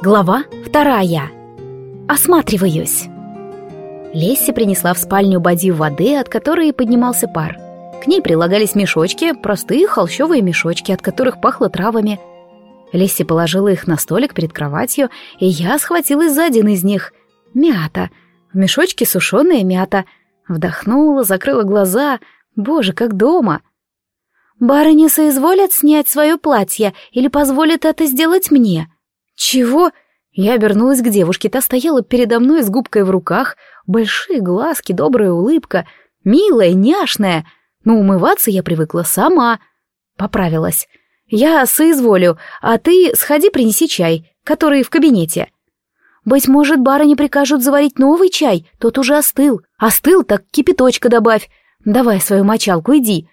Глава вторая. Осматриваюсь. Лесси принесла в спальню бадью воды, от которой поднимался пар. К ней прилагались мешочки, простые холщовые мешочки, от которых пахло травами. Лесси положила их на столик перед кроватью, и я схватилась за один из них. Мята. В мешочке сушеная мята. Вдохнула, закрыла глаза. Боже, как дома. «Барыня соизволят снять свое платье или позволит это сделать мне?» «Чего?» Я обернулась к девушке, та стояла передо мной с губкой в руках, большие глазки, добрая улыбка, милая, няшная, но умываться я привыкла сама. Поправилась. «Я соизволю, а ты сходи принеси чай, который в кабинете». «Быть может, барыне прикажут заварить новый чай, тот уже остыл. Остыл, так кипяточка добавь. Давай свою мочалку, иди».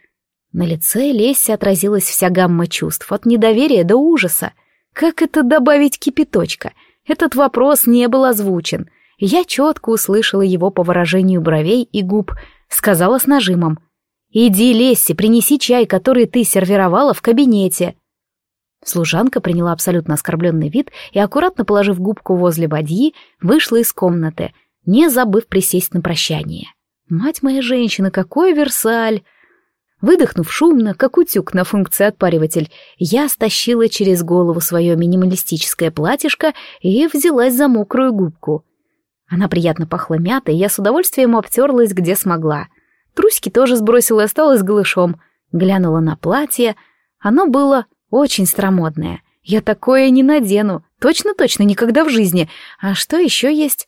На лице Леси отразилась вся гамма чувств, от недоверия до ужаса. Как это добавить кипяточка? Этот вопрос не был озвучен. Я четко услышала его по выражению бровей и губ, сказала с нажимом. «Иди, Лесси, принеси чай, который ты сервировала в кабинете». Служанка приняла абсолютно оскорбленный вид и, аккуратно положив губку возле бадьи, вышла из комнаты, не забыв присесть на прощание. «Мать моя женщина, какой Версаль!» Выдохнув шумно, как утюг на функции отпариватель, я стащила через голову свое минималистическое платьишко и взялась за мокрую губку. Она приятно пахла мятой, я с удовольствием обтерлась, где смогла. Трусики тоже сбросила и осталась голышом. Глянула на платье. Оно было очень старомодное. Я такое не надену. Точно-точно никогда в жизни. А что еще есть?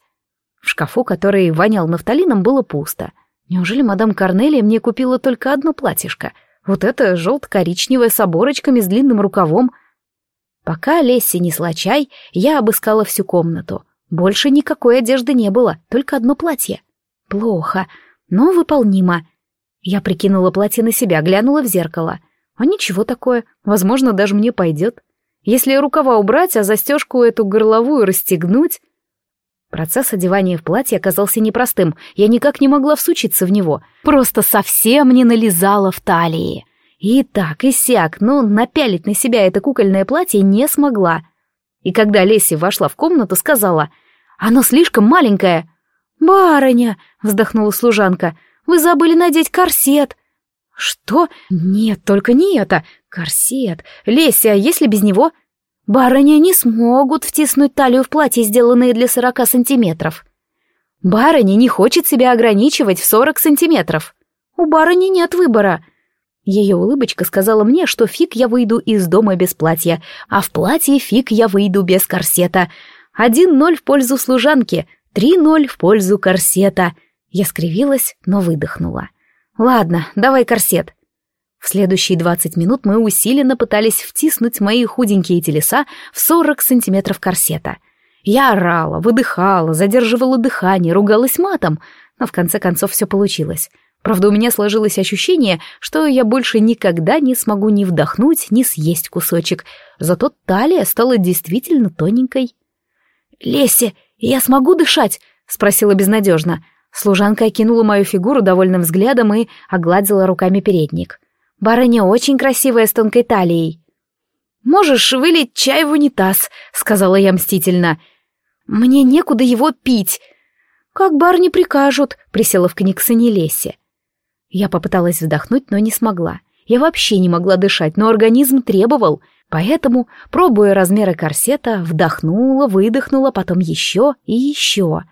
В шкафу, который вонял нафталином, было пусто. Неужели мадам Корнелия мне купила только одно платьишко? Вот это желто-коричневое с оборочками с длинным рукавом. Пока Лесси несла чай, я обыскала всю комнату. Больше никакой одежды не было, только одно платье. Плохо, но выполнимо. Я прикинула платье на себя, глянула в зеркало. А ничего такое, возможно, даже мне пойдет. Если рукава убрать, а застежку эту горловую расстегнуть, Процесс одевания в платье оказался непростым, я никак не могла всучиться в него, просто совсем не налезала в талии. И так, и сяк, но напялить на себя это кукольное платье не смогла. И когда Леси вошла в комнату, сказала, «Оно слишком маленькое». «Барыня», — вздохнула служанка, — «вы забыли надеть корсет». «Что? Нет, только не это. Корсет. Леся, а если без него?» Барыня не смогут втиснуть талию в платье, сделанное для сорока сантиметров. Барыня не хочет себя ограничивать в сорок сантиметров. У барыни нет выбора. Ее улыбочка сказала мне, что фиг я выйду из дома без платья, а в платье фиг я выйду без корсета. Один ноль в пользу служанки, три ноль в пользу корсета. Я скривилась, но выдохнула. Ладно, давай корсет. В следующие двадцать минут мы усиленно пытались втиснуть мои худенькие телеса в сорок сантиметров корсета. Я орала, выдыхала, задерживала дыхание, ругалась матом, но в конце концов все получилось. Правда, у меня сложилось ощущение, что я больше никогда не смогу ни вдохнуть, ни съесть кусочек. Зато талия стала действительно тоненькой. «Леся, я смогу дышать?» — спросила безнадежно. Служанка окинула мою фигуру довольным взглядом и огладила руками передник. Барыня очень красивая с тонкой талией. «Можешь вылить чай в унитаз», — сказала я мстительно. «Мне некуда его пить». «Как барни прикажут», — присела в книгсоне Лесе. Я попыталась вздохнуть, но не смогла. Я вообще не могла дышать, но организм требовал, поэтому, пробуя размеры корсета, вдохнула, выдохнула, потом еще и еще.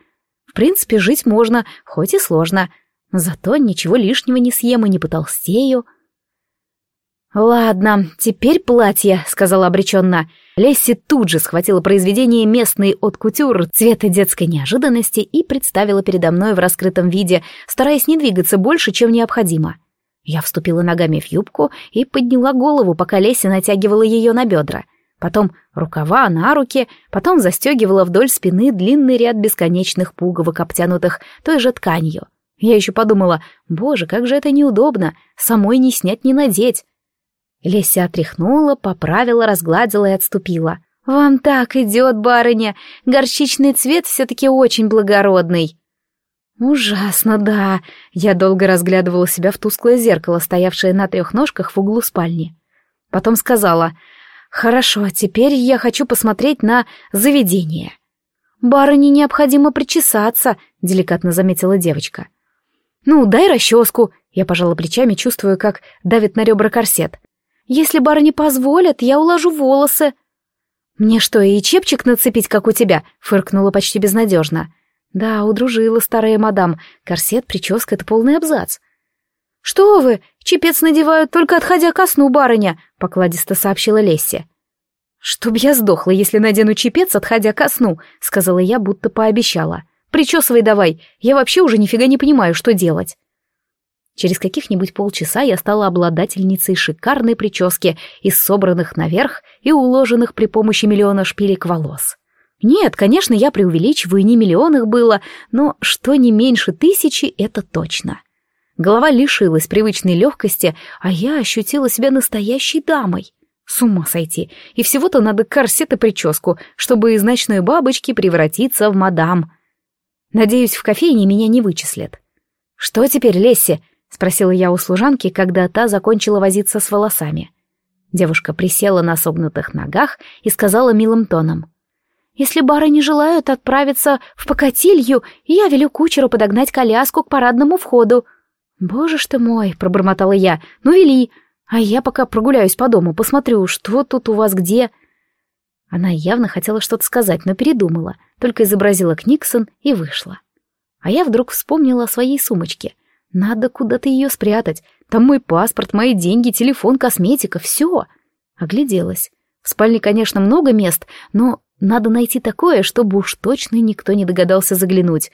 В принципе, жить можно, хоть и сложно. Зато ничего лишнего не съем и не потолстею. «Ладно, теперь платье», — сказала обреченно. Лесси тут же схватила произведение местный от кутюр цвета детской неожиданности и представила передо мной в раскрытом виде, стараясь не двигаться больше, чем необходимо. Я вступила ногами в юбку и подняла голову, пока Лесси натягивала ее на бедра. Потом рукава на руки, потом застегивала вдоль спины длинный ряд бесконечных пуговок, обтянутых той же тканью. Я еще подумала, боже, как же это неудобно, самой не снять, не надеть. Леся отряхнула, поправила, разгладила и отступила. «Вам так идет, барыня! Горчичный цвет все-таки очень благородный!» «Ужасно, да!» Я долго разглядывала себя в тусклое зеркало, стоявшее на трех ножках в углу спальни. Потом сказала, Хорошо, теперь я хочу посмотреть на заведение. Барыне необходимо причесаться, деликатно заметила девочка. Ну, дай расческу. Я пожала плечами, чувствуя, как давит на ребра корсет. Если барыни позволят, я уложу волосы. Мне что, и чепчик нацепить, как у тебя? фыркнула почти безнадежно. Да, удружила старая мадам. Корсет, прическа — это полный абзац. «Что вы? Чепец надевают, только отходя ко сну, барыня», — покладисто сообщила Лесси. «Чтоб я сдохла, если надену чепец, отходя ко сну», — сказала я, будто пообещала. «Причесывай давай, я вообще уже нифига не понимаю, что делать». Через каких-нибудь полчаса я стала обладательницей шикарной прически из собранных наверх и уложенных при помощи миллиона шпилек волос. Нет, конечно, я преувеличиваю, не миллион их было, но что не меньше тысячи, это точно. Голова лишилась привычной легкости, а я ощутила себя настоящей дамой. С ума сойти. И всего-то надо корсет и прическу, чтобы из ночной бабочки превратиться в мадам. Надеюсь, в кофейне меня не вычислят. «Что теперь, Лесси?» — спросила я у служанки, когда та закончила возиться с волосами. Девушка присела на согнутых ногах и сказала милым тоном. «Если бары не желают отправиться в покатилью, я велю кучеру подогнать коляску к парадному входу. «Боже ж ты мой!» — пробормотала я. «Ну, вели! А я пока прогуляюсь по дому, посмотрю, что тут у вас где...» Она явно хотела что-то сказать, но передумала, только изобразила Книксон и вышла. А я вдруг вспомнила о своей сумочке. Надо куда-то ее спрятать. Там мой паспорт, мои деньги, телефон, косметика, все. Огляделась. В спальне, конечно, много мест, но надо найти такое, чтобы уж точно никто не догадался заглянуть.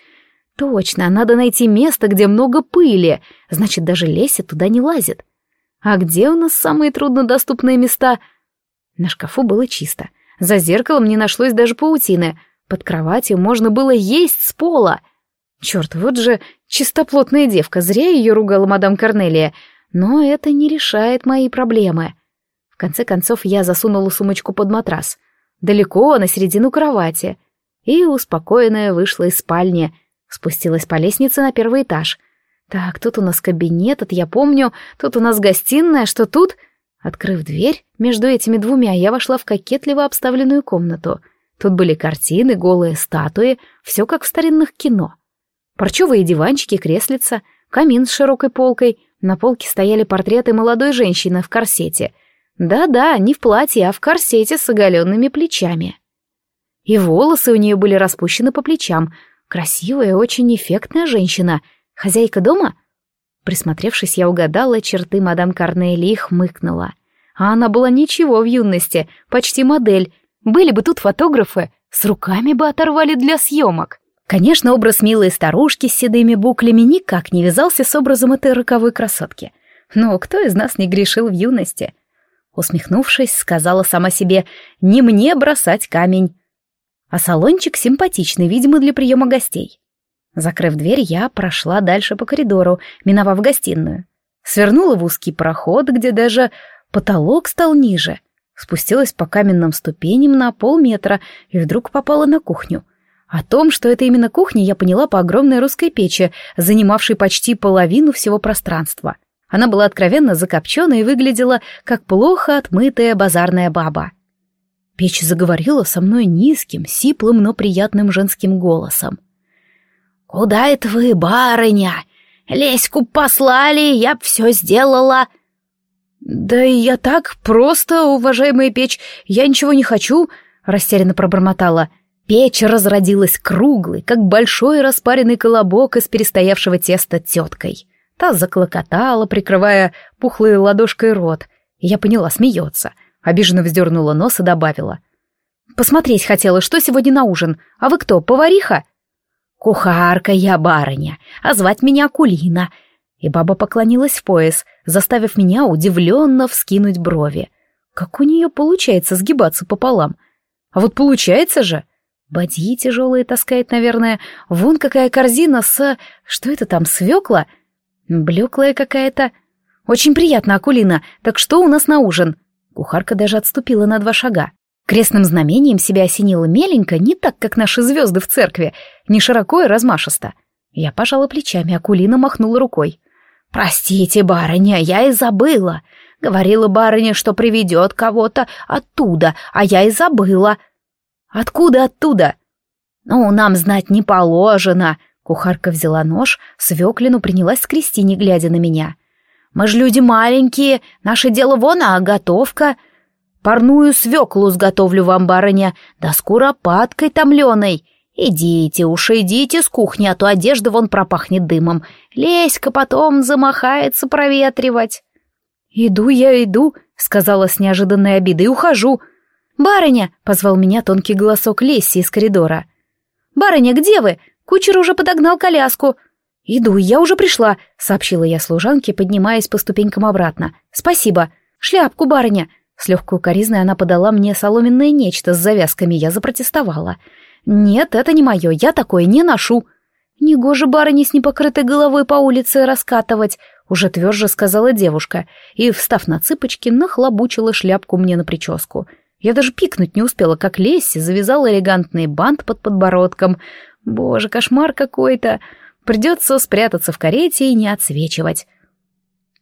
Точно, надо найти место, где много пыли, значит, даже Леся туда не лазит. А где у нас самые труднодоступные места? На шкафу было чисто. За зеркалом не нашлось даже паутины. Под кроватью можно было есть с пола. Черт, вот же чистоплотная девка, зря ее ругала мадам Корнелия. Но это не решает мои проблемы. В конце концов, я засунула сумочку под матрас. Далеко, на середину кровати. И успокоенная вышла из спальни, Спустилась по лестнице на первый этаж. Так, тут у нас кабинет, это я помню, тут у нас гостиная, что тут? Открыв дверь, между этими двумя я вошла в кокетливо обставленную комнату. Тут были картины, голые статуи, все как в старинных кино. Парчевые диванчики, креслица, камин с широкой полкой, на полке стояли портреты молодой женщины в корсете. Да-да, не в платье, а в корсете с оголенными плечами. И волосы у нее были распущены по плечам, Красивая, очень эффектная женщина. Хозяйка дома? Присмотревшись, я угадала черты мадам Корнели и хмыкнула. А она была ничего в юности, почти модель. Были бы тут фотографы, с руками бы оторвали для съемок. Конечно, образ милой старушки с седыми буклями никак не вязался с образом этой роковой красотки. Но кто из нас не грешил в юности? Усмехнувшись, сказала сама себе «Не мне бросать камень» а салончик симпатичный, видимо, для приема гостей. Закрыв дверь, я прошла дальше по коридору, миновав гостиную. Свернула в узкий проход, где даже потолок стал ниже. Спустилась по каменным ступеням на полметра и вдруг попала на кухню. О том, что это именно кухня, я поняла по огромной русской печи, занимавшей почти половину всего пространства. Она была откровенно закопчена и выглядела как плохо отмытая базарная баба. Печь заговорила со мной низким, сиплым, но приятным женским голосом. «Куда это вы, барыня? Леську послали, я б все сделала». «Да я так, просто, уважаемая печь, я ничего не хочу», — растерянно пробормотала. Печь разродилась круглой, как большой распаренный колобок из перестоявшего теста теткой. Та заклокотала, прикрывая пухлой ладошкой рот. Я поняла, смеется — Обиженно вздернула нос и добавила. «Посмотреть хотела, что сегодня на ужин. А вы кто, повариха?» «Кухарка я, барыня, а звать меня Акулина». И баба поклонилась в пояс, заставив меня удивленно вскинуть брови. Как у нее получается сгибаться пополам? А вот получается же. Бадьи тяжелые таскает, наверное. Вон какая корзина с... Что это там, свекла? Блеклая какая-то. Очень приятно, Акулина. Так что у нас на ужин?» Кухарка даже отступила на два шага. Крестным знамением себя осенила меленько, не так, как наши звезды в церкви, не широко и размашисто. Я пожала плечами, а Кулина махнула рукой. «Простите, барыня, я и забыла. Говорила барыня, что приведет кого-то оттуда, а я и забыла. Откуда оттуда? Ну, нам знать не положено. Кухарка взяла нож, свеклину принялась скрести, не глядя на меня. Мы ж люди маленькие, наше дело вон, а готовка. Парную свеклу сготовлю вам, барыня, да с куропаткой томленой. Идите уж, идите с кухни, а то одежда вон пропахнет дымом. Леська потом замахается проветривать. «Иду я, иду», — сказала с неожиданной обидой, — «ухожу». «Барыня!» — позвал меня тонкий голосок Лесси из коридора. «Барыня, где вы? Кучер уже подогнал коляску». «Иду, я уже пришла», — сообщила я служанке, поднимаясь по ступенькам обратно. «Спасибо. Шляпку, барыня». С легкой укоризной она подала мне соломенное нечто с завязками, я запротестовала. «Нет, это не мое, я такое не ношу». «Негоже барыне с непокрытой головой по улице раскатывать», — уже тверже сказала девушка, и, встав на цыпочки, нахлобучила шляпку мне на прическу. Я даже пикнуть не успела, как Лесси завязала элегантный бант под подбородком. Боже, кошмар какой-то! Придется спрятаться в карете и не отсвечивать.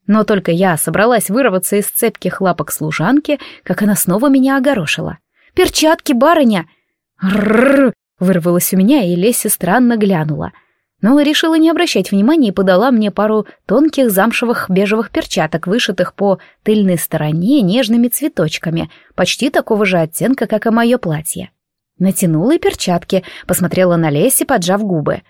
Но только я собралась вырваться из цепких лапок служанки, как она снова меня огорошила. «Перчатки, барыня!» «Ррррр!» — вырвалось у меня, и Леся странно глянула. Но решила не обращать внимания и подала мне пару тонких замшевых бежевых перчаток, вышитых по тыльной стороне нежными цветочками, почти такого же оттенка, как и мое платье. Натянула и перчатки, посмотрела на Леси, поджав губы.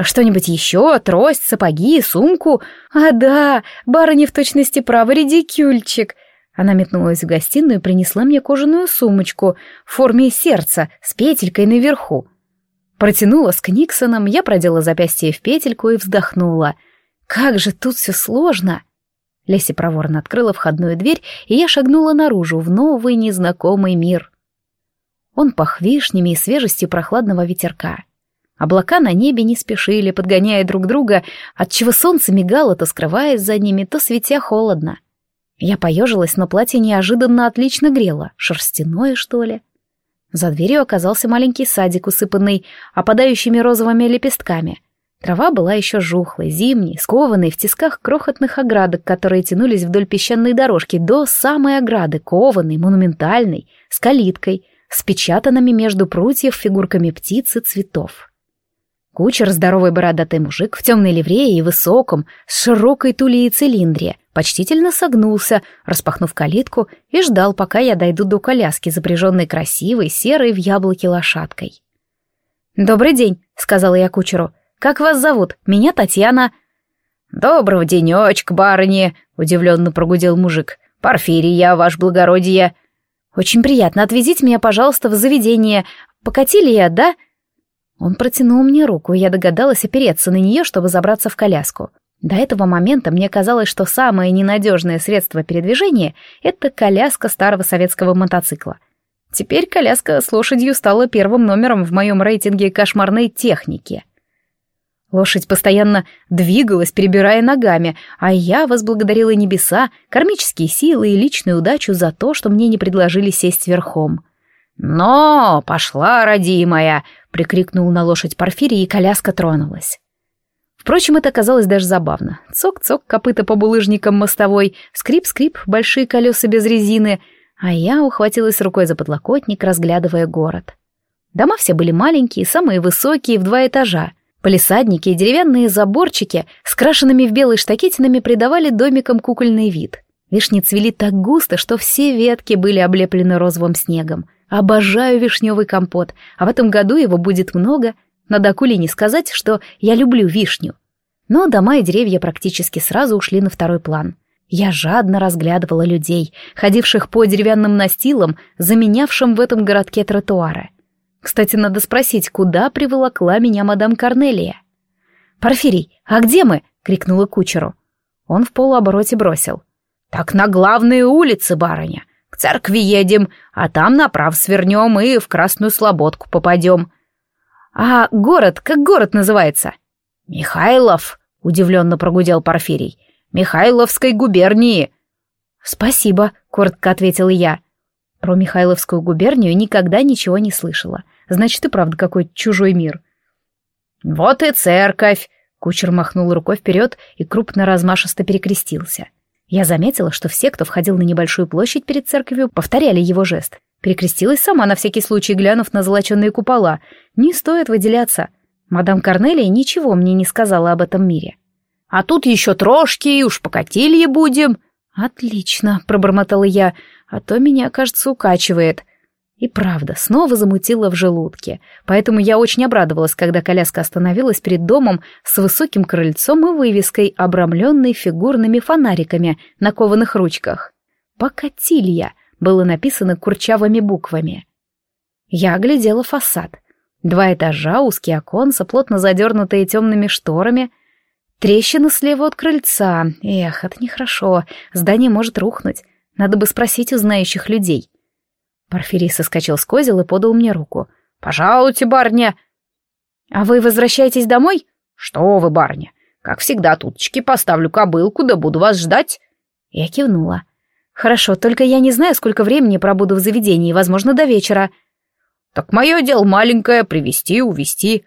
«Что-нибудь еще? Трость, сапоги, сумку?» «А да, барыня в точности права, редикюльчик!» Она метнулась в гостиную и принесла мне кожаную сумочку в форме сердца с петелькой наверху. Протянула с Книксоном, я продела запястье в петельку и вздохнула. «Как же тут все сложно!» Леся проворно открыла входную дверь, и я шагнула наружу в новый незнакомый мир. Он пах вишнями и свежестью прохладного ветерка. Облака на небе не спешили, подгоняя друг друга, отчего солнце мигало, то скрываясь за ними, то светя холодно. Я поежилась, но платье неожиданно отлично грело. Шерстяное, что ли? За дверью оказался маленький садик, усыпанный опадающими розовыми лепестками. Трава была еще жухлой, зимней, скованной в тисках крохотных оградок, которые тянулись вдоль песчаной дорожки до самой ограды, кованой, монументальной, с калиткой, с печатанными между прутьев фигурками птиц и цветов. Кучер, здоровый бородатый мужик в темной ливрее и высоком, с широкой тулей и цилиндре, почтительно согнулся, распахнув калитку, и ждал, пока я дойду до коляски, запряженной красивой, серой в яблоке лошадкой. «Добрый день», — сказала я кучеру. «Как вас зовут? Меня Татьяна». «Доброго денечка, барыни», — удивленно прогудел мужик. «Порфирий я, ваш благородие». «Очень приятно. Отвезите меня, пожалуйста, в заведение. Покатили я, да?» Он протянул мне руку, и я догадалась опереться на нее, чтобы забраться в коляску. До этого момента мне казалось, что самое ненадежное средство передвижения — это коляска старого советского мотоцикла. Теперь коляска с лошадью стала первым номером в моем рейтинге кошмарной техники. Лошадь постоянно двигалась, перебирая ногами, а я возблагодарила небеса, кармические силы и личную удачу за то, что мне не предложили сесть верхом. «Но, пошла, родимая!» — прикрикнул на лошадь Порфирий, и коляска тронулась. Впрочем, это казалось даже забавно. Цок-цок, копыта по булыжникам мостовой, скрип-скрип, большие колеса без резины, а я ухватилась рукой за подлокотник, разглядывая город. Дома все были маленькие, самые высокие, в два этажа. Полисадники и деревянные заборчики с в белый штакетинами придавали домикам кукольный вид. Вишни цвели так густо, что все ветки были облеплены розовым снегом — Обожаю вишневый компот, а в этом году его будет много. Надо Акулине сказать, что я люблю вишню. Но дома и деревья практически сразу ушли на второй план. Я жадно разглядывала людей, ходивших по деревянным настилам, заменявшим в этом городке тротуары. Кстати, надо спросить, куда приволокла меня мадам Корнелия? «Порфирий, а где мы?» — крикнула кучеру. Он в полуобороте бросил. «Так на главные улицы, барыня. Церкви едем, а там направо свернем и в Красную Слободку попадем. А город, как город называется? Михайлов, удивленно прогудел Порфирий. Михайловской губернии. Спасибо, коротко ответил я. Про Михайловскую губернию никогда ничего не слышала. Значит, и правда какой-то чужой мир. Вот и церковь. Кучер махнул рукой вперед и крупно размашисто перекрестился. Я заметила, что все, кто входил на небольшую площадь перед церковью, повторяли его жест. Перекрестилась сама на всякий случай, глянув на золоченные купола. Не стоит выделяться. Мадам Корнелия ничего мне не сказала об этом мире. «А тут еще трошки, и уж покатилье будем». «Отлично», — пробормотала я, — «а то меня, кажется, укачивает». И правда, снова замутило в желудке, поэтому я очень обрадовалась, когда коляска остановилась перед домом с высоким крыльцом и вывеской, обрамленной фигурными фонариками на кованых ручках. «Покатилья» было написано курчавыми буквами. Я оглядела фасад. Два этажа, узкие оконца, плотно задернутые темными шторами. Трещина слева от крыльца. Эх, это нехорошо. Здание может рухнуть. Надо бы спросить у знающих людей. Порфирий соскочил с козел и подал мне руку. «Пожалуйте, барня!» «А вы возвращаетесь домой?» «Что вы, барня? Как всегда, туточки поставлю кобылку, да буду вас ждать». Я кивнула. «Хорошо, только я не знаю, сколько времени пробуду в заведении, возможно, до вечера». «Так мое дело маленькое — привести, увести.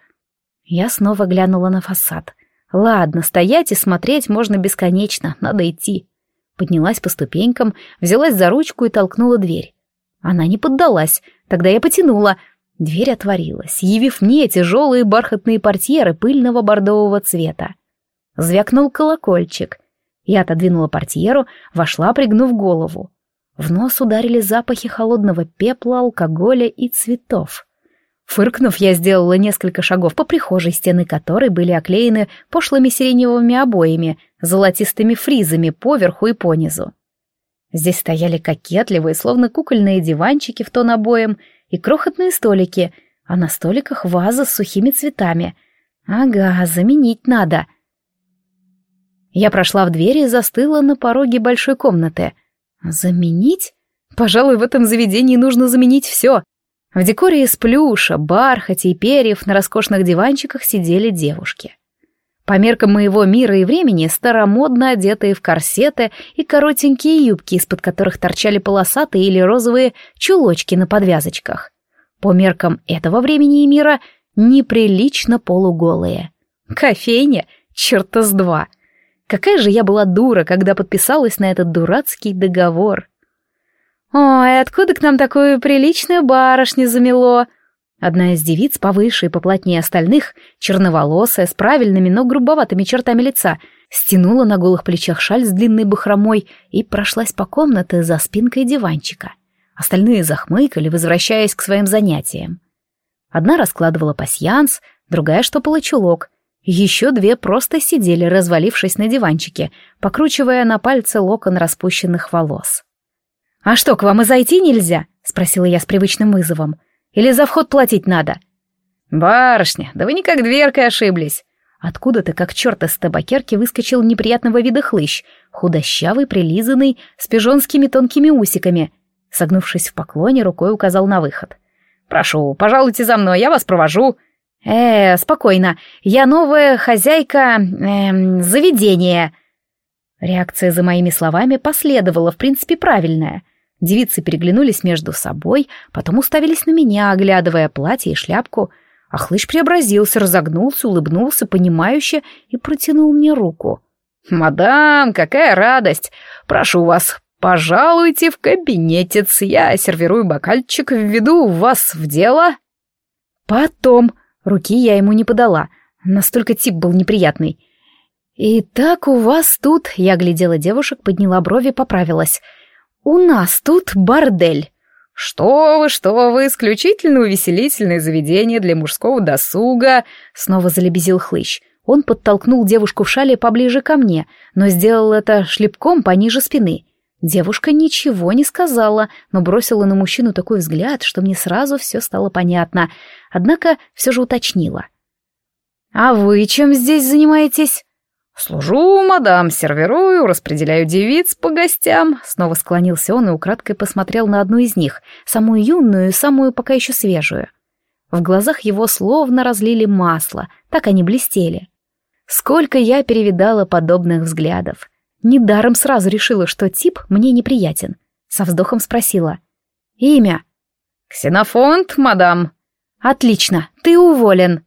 Я снова глянула на фасад. «Ладно, стоять и смотреть можно бесконечно, надо идти». Поднялась по ступенькам, взялась за ручку и толкнула дверь. Она не поддалась. Тогда я потянула. Дверь отворилась, явив мне тяжелые бархатные портьеры пыльного бордового цвета. Звякнул колокольчик. Я отодвинула портьеру, вошла, пригнув голову. В нос ударили запахи холодного пепла, алкоголя и цветов. Фыркнув, я сделала несколько шагов по прихожей, стены которой были оклеены пошлыми сиреневыми обоями, золотистыми фризами поверху и понизу. Здесь стояли кокетливые, словно кукольные диванчики в тон обоям и крохотные столики, а на столиках ваза с сухими цветами. Ага, заменить надо. Я прошла в дверь и застыла на пороге большой комнаты. Заменить? Пожалуй, в этом заведении нужно заменить все. В декоре из плюша, бархати и перьев на роскошных диванчиках сидели девушки. По меркам моего мира и времени, старомодно одетые в корсеты и коротенькие юбки, из-под которых торчали полосатые или розовые чулочки на подвязочках. По меркам этого времени и мира, неприлично полуголые. Кофейня? Черта с два. Какая же я была дура, когда подписалась на этот дурацкий договор. «Ой, откуда к нам такую приличную барышню замело?» Одна из девиц, повыше и поплотнее остальных, черноволосая, с правильными, но грубоватыми чертами лица, стянула на голых плечах шаль с длинной бахромой и прошлась по комнате за спинкой диванчика. Остальные захмыкали, возвращаясь к своим занятиям. Одна раскладывала пасьянс, другая штопала чулок. Еще две просто сидели, развалившись на диванчике, покручивая на пальце локон распущенных волос. «А что, к вам и зайти нельзя?» — спросила я с привычным вызовом. Или за вход платить надо?» «Барышня, да вы никак дверкой ошиблись!» Откуда-то, как черт из табакерки, выскочил неприятного вида хлыщ, худощавый, прилизанный, с пижонскими тонкими усиками. Согнувшись в поклоне, рукой указал на выход. «Прошу, пожалуйте за мной, я вас провожу». «Э, спокойно, я новая хозяйка... Э, заведения». Реакция за моими словами последовала, в принципе, правильная — Девицы переглянулись между собой, потом уставились на меня, оглядывая платье и шляпку. А хлыщ преобразился, разогнулся, улыбнулся, понимающе, и протянул мне руку. «Мадам, какая радость! Прошу вас, пожалуйте в кабинетец, я сервирую бокальчик, введу вас в дело». «Потом...» — руки я ему не подала, настолько тип был неприятный. «Итак, у вас тут...» — я глядела девушек, подняла брови, поправилась — «У нас тут бордель». «Что вы, что вы, исключительно увеселительное заведение для мужского досуга», — снова залебезил хлыщ. Он подтолкнул девушку в шале поближе ко мне, но сделал это шлепком пониже спины. Девушка ничего не сказала, но бросила на мужчину такой взгляд, что мне сразу все стало понятно, однако все же уточнила. «А вы чем здесь занимаетесь?» «Служу, мадам, сервирую, распределяю девиц по гостям», — снова склонился он и украдкой посмотрел на одну из них, самую юную и самую пока еще свежую. В глазах его словно разлили масло, так они блестели. Сколько я перевидала подобных взглядов. Недаром сразу решила, что тип мне неприятен. Со вздохом спросила. «Имя?» «Ксенофонт, мадам». «Отлично, ты уволен».